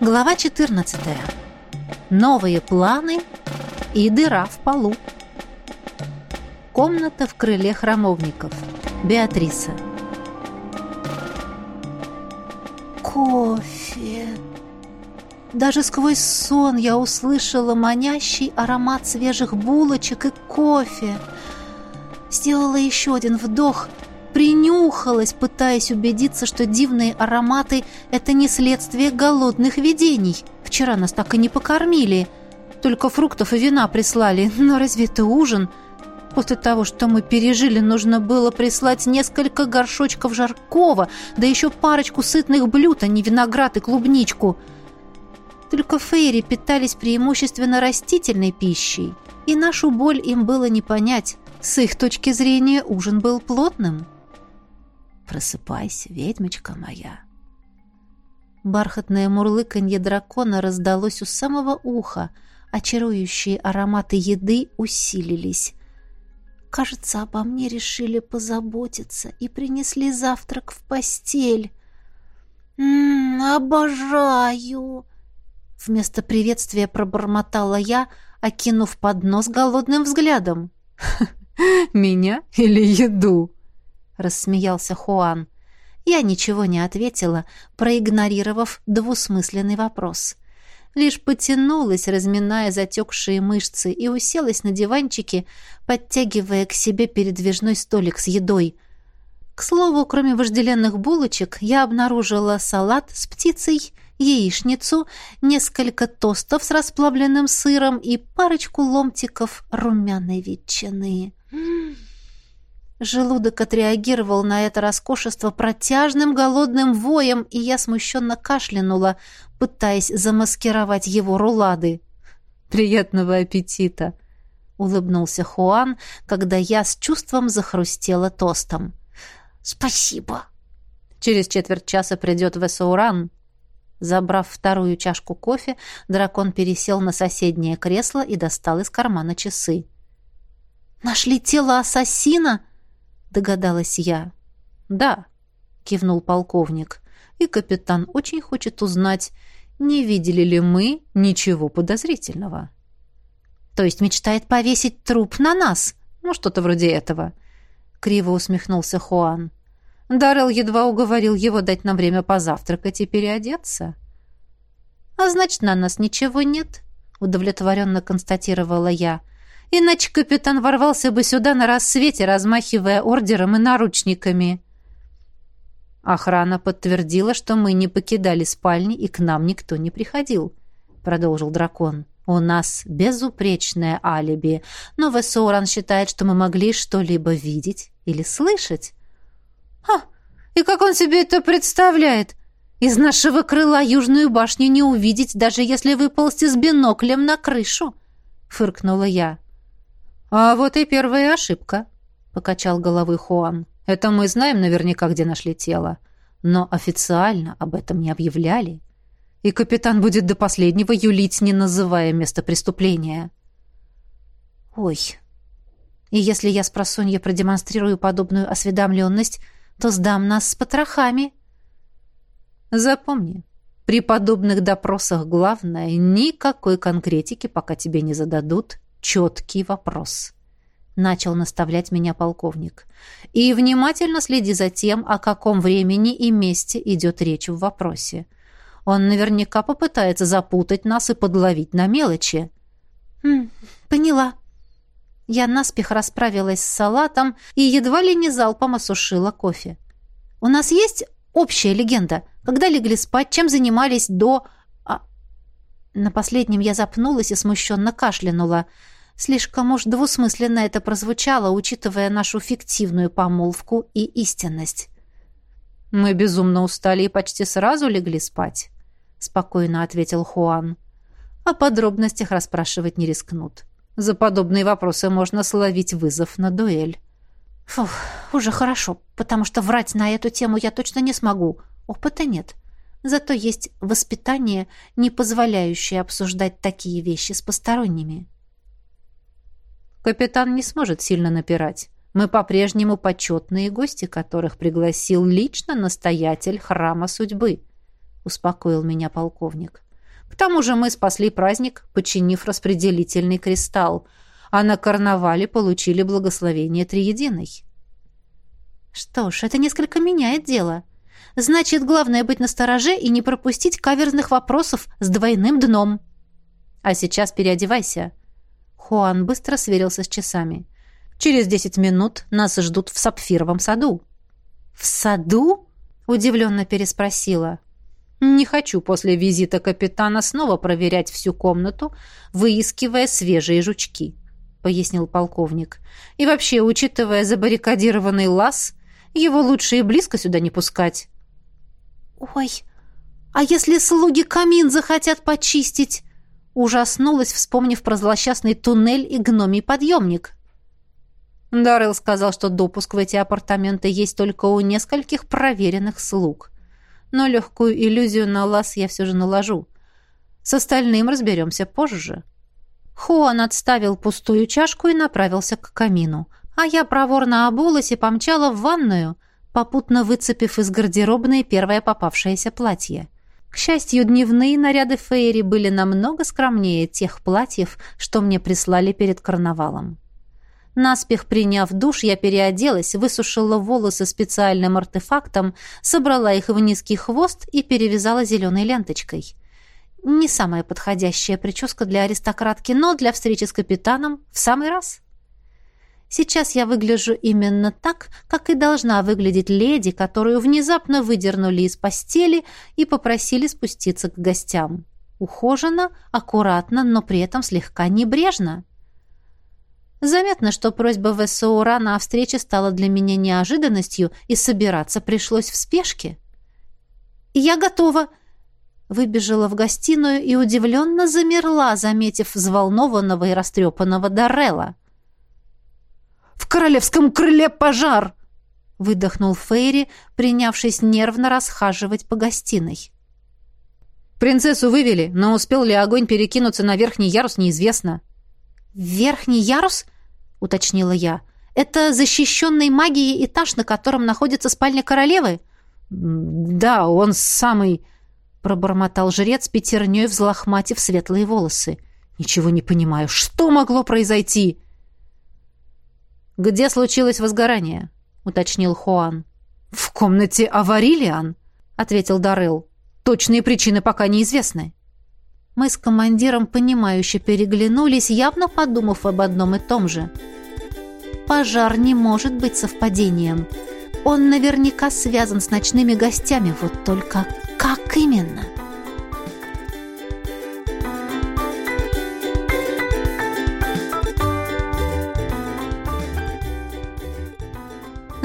Глава 14. Новые планы и дыра в полу. Комната в крыле храмовников. Беатриса. Кофе. Даже сквозь сон я услышала манящий аромат свежих булочек и кофе. Сделала еще один вдох принюхалась, пытаясь убедиться, что дивные ароматы — это не следствие голодных видений. Вчера нас так и не покормили. Только фруктов и вина прислали. Но разве это ужин? После того, что мы пережили, нужно было прислать несколько горшочков жаркого, да еще парочку сытных блюд, а не виноград и клубничку. Только фейри питались преимущественно растительной пищей, и нашу боль им было не понять. С их точки зрения ужин был плотным. Просыпайся, ведьмочка моя. Бархатное мурлыканье дракона раздалось у самого уха, очарующие ароматы еды усилились. Кажется, обо мне решили позаботиться и принесли завтрак в постель. «М -м, обожаю!» Вместо приветствия пробормотала я, окинув поднос голодным взглядом. «Меня или еду?» Рассмеялся Хуан. Я ничего не ответила, проигнорировав двусмысленный вопрос. Лишь потянулась, разминая затекшие мышцы, и уселась на диванчике, подтягивая к себе передвижной столик с едой. К слову, кроме вожделенных булочек, я обнаружила салат с птицей, яичницу, несколько тостов с расплавленным сыром и парочку ломтиков румяной ветчины. М-м-м. Желудок отреагировал на это роскошество протяжным голодным воем, и я смущенно кашлянула, пытаясь замаскировать его рулады. «Приятного аппетита!» — улыбнулся Хуан, когда я с чувством захрустела тостом. «Спасибо!» «Через четверть часа придет Весауран». Забрав вторую чашку кофе, дракон пересел на соседнее кресло и достал из кармана часы. «Нашли тело ассасина?» — догадалась я. «Да», — кивнул полковник, — «и капитан очень хочет узнать, не видели ли мы ничего подозрительного». «То есть мечтает повесить труп на нас?» «Ну, что-то вроде этого», — криво усмехнулся Хуан. Даррелл едва уговорил его дать нам время позавтракать и переодеться. «А значит, на нас ничего нет», — удовлетворенно констатировала я. Иначе капитан ворвался бы сюда на рассвете, размахивая ордером и наручниками. Охрана подтвердила, что мы не покидали спальни и к нам никто не приходил, продолжил дракон. У нас безупречное алиби, но Весоран считает, что мы могли что-либо видеть или слышать. «Ха! И как он себе это представляет? Из нашего крыла южную башню не увидеть, даже если выползти с биноклем на крышу!» — фыркнула я. «А вот и первая ошибка», — покачал головой Хуан. «Это мы знаем наверняка, где нашли тело. Но официально об этом не объявляли. И капитан будет до последнего юлить, не называя место преступления». «Ой, и если я с просонья продемонстрирую подобную осведомленность, то сдам нас с потрохами». «Запомни, при подобных допросах главное — никакой конкретики, пока тебе не зададут четкий вопрос. Начал наставлять меня полковник. И внимательно следи за тем, о каком времени и месте идет речь в вопросе. Он наверняка попытается запутать нас и подловить на мелочи. «Хм, поняла». Я наспех расправилась с салатом и едва ли не залпом осушила кофе. «У нас есть общая легенда? Когда легли спать, чем занимались до...» На последнем я запнулась и смущенно кашлянула. Слишком уж двусмысленно это прозвучало, учитывая нашу фиктивную помолвку и истинность. «Мы безумно устали и почти сразу легли спать», — спокойно ответил Хуан. «О подробностях расспрашивать не рискнут. За подобные вопросы можно словить вызов на дуэль». «Фух, уже хорошо, потому что врать на эту тему я точно не смогу. Опыта нет. Зато есть воспитание, не позволяющее обсуждать такие вещи с посторонними». Капитан не сможет сильно напирать. Мы по-прежнему почетные гости, которых пригласил лично настоятель храма судьбы, успокоил меня полковник. К тому же мы спасли праздник, подчинив распределительный кристалл, а на карнавале получили благословение Триединой. Что ж, это несколько меняет дело. Значит, главное быть настороже и не пропустить каверзных вопросов с двойным дном. А сейчас переодевайся. Хуан быстро сверился с часами. Через десять минут нас ждут в сапфировом саду. В саду? Удивленно переспросила. Не хочу после визита капитана снова проверять всю комнату, выискивая свежие жучки, пояснил полковник. И вообще, учитывая забаррикадированный лаз, его лучше и близко сюда не пускать. Ой, а если слуги камин захотят почистить? Ужаснулась, вспомнив про злосчастный туннель и гномий подъемник. Даррелл сказал, что допуск в эти апартаменты есть только у нескольких проверенных слуг но легкую иллюзию на лаз я все же наложу. С остальным разберемся позже. Хуан отставил пустую чашку и направился к камину, а я проворно обулась и помчала в ванную, попутно выцепив из гардеробной первое попавшееся платье. К счастью, дневные наряды Фейри были намного скромнее тех платьев, что мне прислали перед карнавалом. Наспех приняв душ, я переоделась, высушила волосы специальным артефактом, собрала их в низкий хвост и перевязала зеленой ленточкой. Не самая подходящая прическа для аристократки, но для встречи с капитаном в самый раз. Сейчас я выгляжу именно так, как и должна выглядеть леди, которую внезапно выдернули из постели и попросили спуститься к гостям. Ухоженно, аккуратно, но при этом слегка небрежно. Заметно, что просьба рано о встрече стала для меня неожиданностью, и собираться пришлось в спешке. «Я готова!» Выбежала в гостиную и удивленно замерла, заметив взволнованного и растрепанного Даррелла. «В королевском крыле пожар!» выдохнул Фейри, принявшись нервно расхаживать по гостиной. «Принцессу вывели, но успел ли огонь перекинуться на верхний ярус, неизвестно». «Верхний ярус?» — уточнила я. «Это защищенный магией этаж, на котором находится спальня королевы?» «Да, он самый...» — пробормотал жрец, пятерней взлохматив светлые волосы. «Ничего не понимаю. Что могло произойти?» «Где случилось возгорание?» — уточнил Хуан. «В комнате Аварилиан», — ответил Дарел. «Точные причины пока неизвестны». Мы с командиром понимающе переглянулись, явно подумав об одном и том же. Пожар не может быть совпадением. Он наверняка связан с ночными гостями, вот только как именно?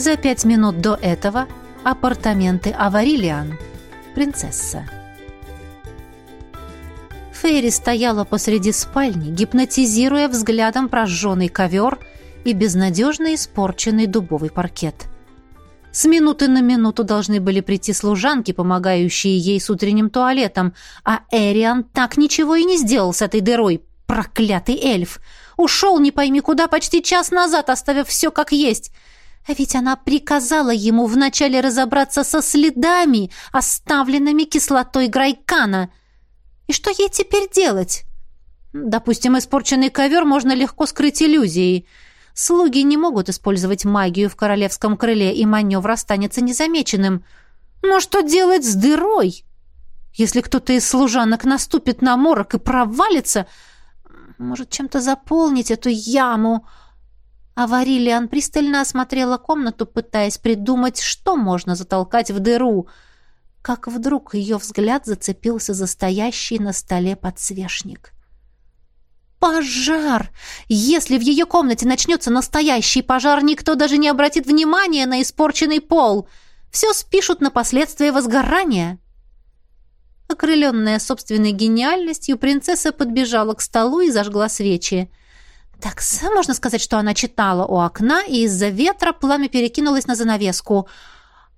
За пять минут до этого апартаменты Аварилиан. Принцесса. Фейри стояла посреди спальни, гипнотизируя взглядом прожженный ковер и безнадежно испорченный дубовый паркет. С минуты на минуту должны были прийти служанки, помогающие ей с утренним туалетом, а Эриан так ничего и не сделал с этой дырой, проклятый эльф. Ушел не пойми куда почти час назад, оставив все как есть. А ведь она приказала ему вначале разобраться со следами, оставленными кислотой Грайкана — и что ей теперь делать? Допустим, испорченный ковер можно легко скрыть иллюзией. Слуги не могут использовать магию в королевском крыле, и маневр останется незамеченным. Но что делать с дырой? Если кто-то из служанок наступит на морок и провалится, может, чем-то заполнить эту яму? А Варилиан пристально осмотрела комнату, пытаясь придумать, что можно затолкать в дыру — как вдруг ее взгляд зацепился за стоящий на столе подсвечник. «Пожар! Если в ее комнате начнется настоящий пожар, никто даже не обратит внимания на испорченный пол. Все спишут на последствия возгорания». Окрыленная собственной гениальностью, принцесса подбежала к столу и зажгла свечи. Так, можно сказать, что она читала у окна, и из-за ветра пламя перекинулось на занавеску —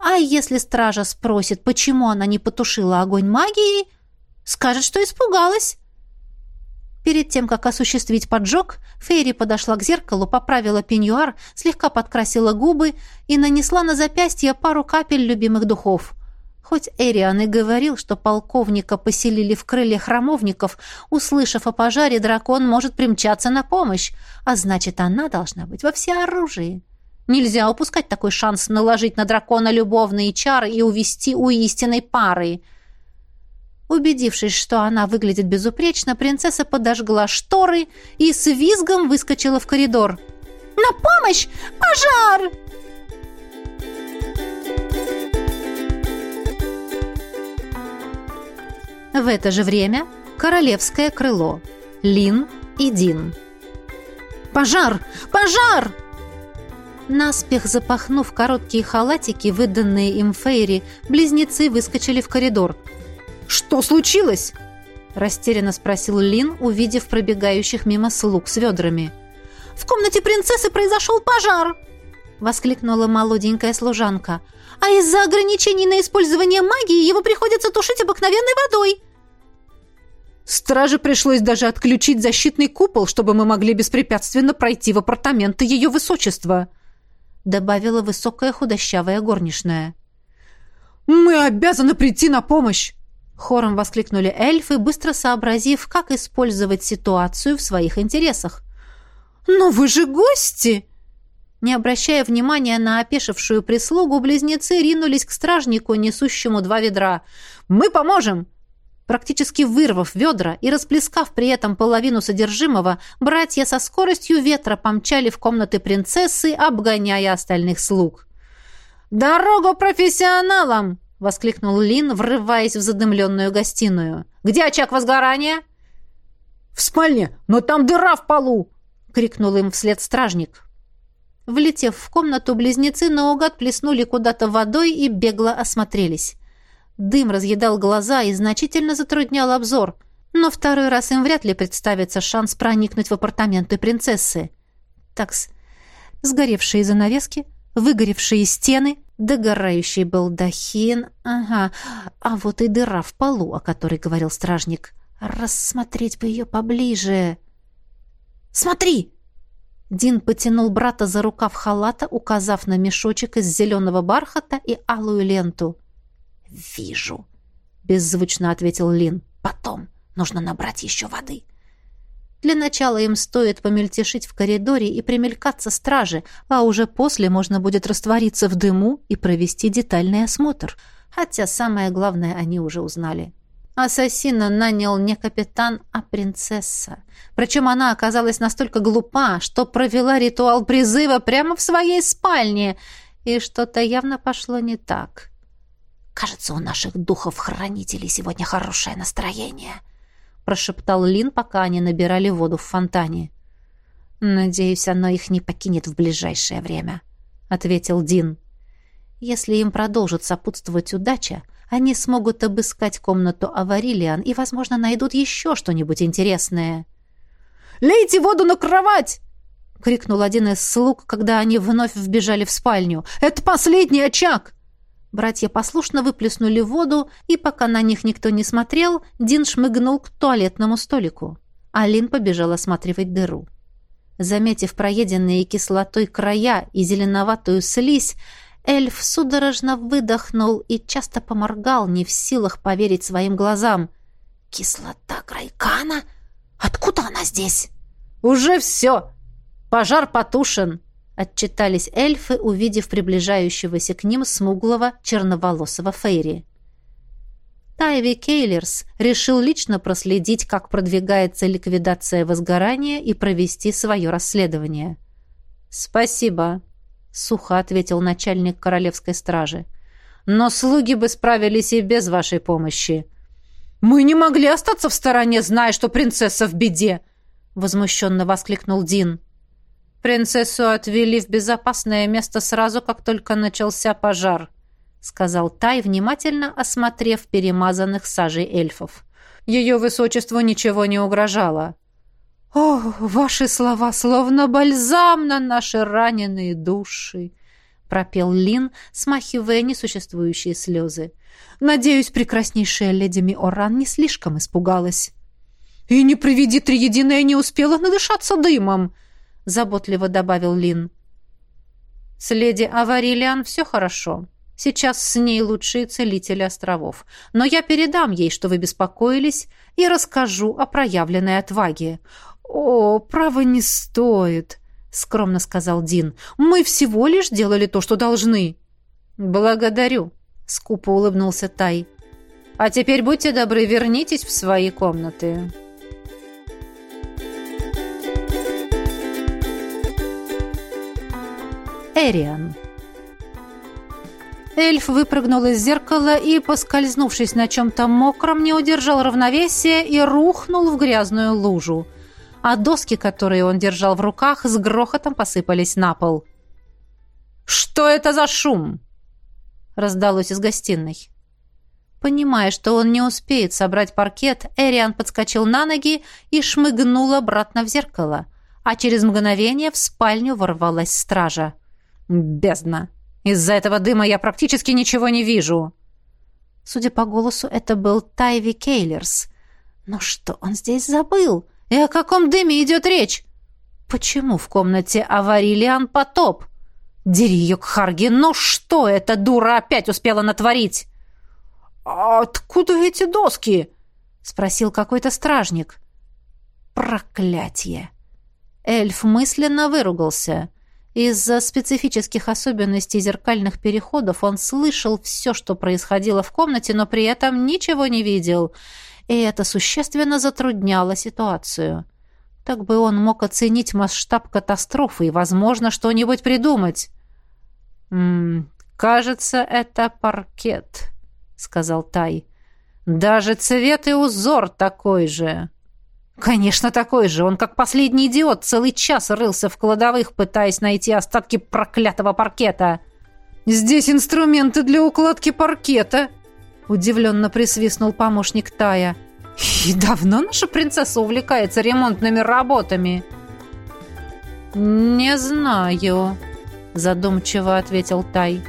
а если стража спросит, почему она не потушила огонь магией, скажет, что испугалась. Перед тем, как осуществить поджог, Фейри подошла к зеркалу, поправила пеньюар, слегка подкрасила губы и нанесла на запястье пару капель любимых духов. Хоть Эриан и говорил, что полковника поселили в крыле храмовников, услышав о пожаре, дракон может примчаться на помощь, а значит, она должна быть во всеоружии. Нельзя упускать такой шанс наложить на дракона любовные чары и увести у истинной пары. Убедившись, что она выглядит безупречно, принцесса подожгла шторы и с визгом выскочила в коридор. «На помощь! Пожар!» В это же время королевское крыло. Лин и Дин. «Пожар! Пожар!» Наспех запахнув короткие халатики, выданные им Фейри, близнецы выскочили в коридор. «Что случилось?» – растерянно спросил Лин, увидев пробегающих мимо слуг с ведрами. «В комнате принцессы произошел пожар!» – воскликнула молоденькая служанка. «А из-за ограничений на использование магии его приходится тушить обыкновенной водой!» Страже пришлось даже отключить защитный купол, чтобы мы могли беспрепятственно пройти в апартаменты ее высочества», — добавила высокая худощавая горничная. «Мы обязаны прийти на помощь!» Хором воскликнули эльфы, быстро сообразив, как использовать ситуацию в своих интересах. «Но вы же гости!» Не обращая внимания на опешившую прислугу, близнецы ринулись к стражнику, несущему два ведра. «Мы поможем!» Практически вырвав ведра и расплескав при этом половину содержимого, братья со скоростью ветра помчали в комнаты принцессы, обгоняя остальных слуг. «Дорогу профессионалам!» — воскликнул Лин, врываясь в задымленную гостиную. «Где очаг возгорания?» «В спальне, но там дыра в полу!» — крикнул им вслед стражник. Влетев в комнату, близнецы наугад плеснули куда-то водой и бегло осмотрелись. Дым разъедал глаза и значительно затруднял обзор, но второй раз им вряд ли представится шанс проникнуть в апартаменты принцессы. Такс, сгоревшие занавески, выгоревшие стены, Догорающий балдахин. Ага. А вот и дыра в полу, о которой говорил стражник. Рассмотреть бы ее поближе. «Смотри!» Дин потянул брата за рукав халата, указав на мешочек из зеленого бархата и алую ленту. «Вижу», — беззвучно ответил Лин. «Потом нужно набрать еще воды». Для начала им стоит помельтешить в коридоре и примелькаться страже, а уже после можно будет раствориться в дыму и провести детальный осмотр. Хотя самое главное они уже узнали. Ассасина нанял не капитан, а принцесса. Причем она оказалась настолько глупа, что провела ритуал призыва прямо в своей спальне, и что-то явно пошло не так. «Кажется, у наших духов-хранителей сегодня хорошее настроение», прошептал Лин, пока они набирали воду в фонтане. «Надеюсь, оно их не покинет в ближайшее время», — ответил Дин. «Если им продолжит сопутствовать удача, они смогут обыскать комнату Аварилиан и, возможно, найдут еще что-нибудь интересное». «Лейте воду на кровать!» — крикнул один из слуг, когда они вновь вбежали в спальню. «Это последний очаг!» Братья послушно выплеснули воду, и пока на них никто не смотрел, Дин шмыгнул к туалетному столику. Алин побежал осматривать дыру. Заметив проеденные кислотой края и зеленоватую слизь, эльф судорожно выдохнул и часто поморгал, не в силах поверить своим глазам. «Кислота Крайкана? Откуда она здесь?» «Уже все! Пожар потушен!» отчитались эльфы, увидев приближающегося к ним смуглого черноволосого Фейри. Тайви Кейлерс решил лично проследить, как продвигается ликвидация возгорания и провести свое расследование. «Спасибо», — сухо ответил начальник королевской стражи. «Но слуги бы справились и без вашей помощи». «Мы не могли остаться в стороне, зная, что принцесса в беде!» — возмущенно воскликнул Дин. «Принцессу отвели в безопасное место сразу, как только начался пожар», — сказал Тай, внимательно осмотрев перемазанных сажей эльфов. «Ее высочеству ничего не угрожало». «О, ваши слова словно бальзам на наши раненые души!» — пропел Лин, смахивая несуществующие слезы. «Надеюсь, прекраснейшая леди Миоран не слишком испугалась». «И не приведи триединая не успела надышаться дымом!» заботливо добавил Лин. «С леди Аварилиан все хорошо», — Сейчас с ней лучшие целители островов. Но я передам ей, что вы беспокоились, и расскажу о проявленной отваге. «О, право не стоит», — скромно сказал Дин. «Мы всего лишь делали то, что должны». «Благодарю», — скупо улыбнулся Тай. «А теперь будьте добры, вернитесь в свои комнаты». Эриан Эльф выпрыгнул из зеркала и, поскользнувшись на чем-то мокром, не удержал равновесия и рухнул в грязную лужу. А доски, которые он держал в руках, с грохотом посыпались на пол. «Что это за шум?» раздалось из гостиной. Понимая, что он не успеет собрать паркет, Эриан подскочил на ноги и шмыгнул обратно в зеркало, а через мгновение в спальню ворвалась стража. «Бездна!» Из-за этого дыма я практически ничего не вижу. Судя по голосу, это был Тайви Кейлерс. Но что он здесь забыл? И о каком дыме идет речь? Почему в комнате аварилиан потоп? Дери ее к Харги, ну что эта дура опять успела натворить? «А откуда эти доски?» — спросил какой-то стражник. «Проклятье!» Эльф мысленно выругался — из-за специфических особенностей зеркальных переходов он слышал все, что происходило в комнате, но при этом ничего не видел, и это существенно затрудняло ситуацию. Так бы он мог оценить масштаб катастрофы и, возможно, что-нибудь придумать. «М -м, «Кажется, это паркет», — сказал Тай. «Даже цвет и узор такой же». Конечно, такой же. Он, как последний идиот, целый час рылся в кладовых, пытаясь найти остатки проклятого паркета. «Здесь инструменты для укладки паркета», — удивленно присвистнул помощник Тая. «И давно наша принцесса увлекается ремонтными работами?» «Не знаю», — задумчиво ответил Тай.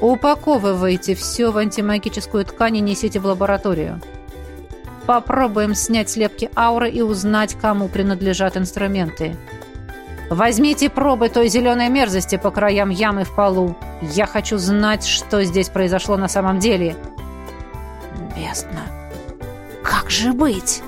«Упаковывайте все в антимагическую ткань и несите в лабораторию. Попробуем снять слепки ауры и узнать, кому принадлежат инструменты. Возьмите пробы той зеленой мерзости по краям ямы в полу. Я хочу знать, что здесь произошло на самом деле. Бездна. Как же быть?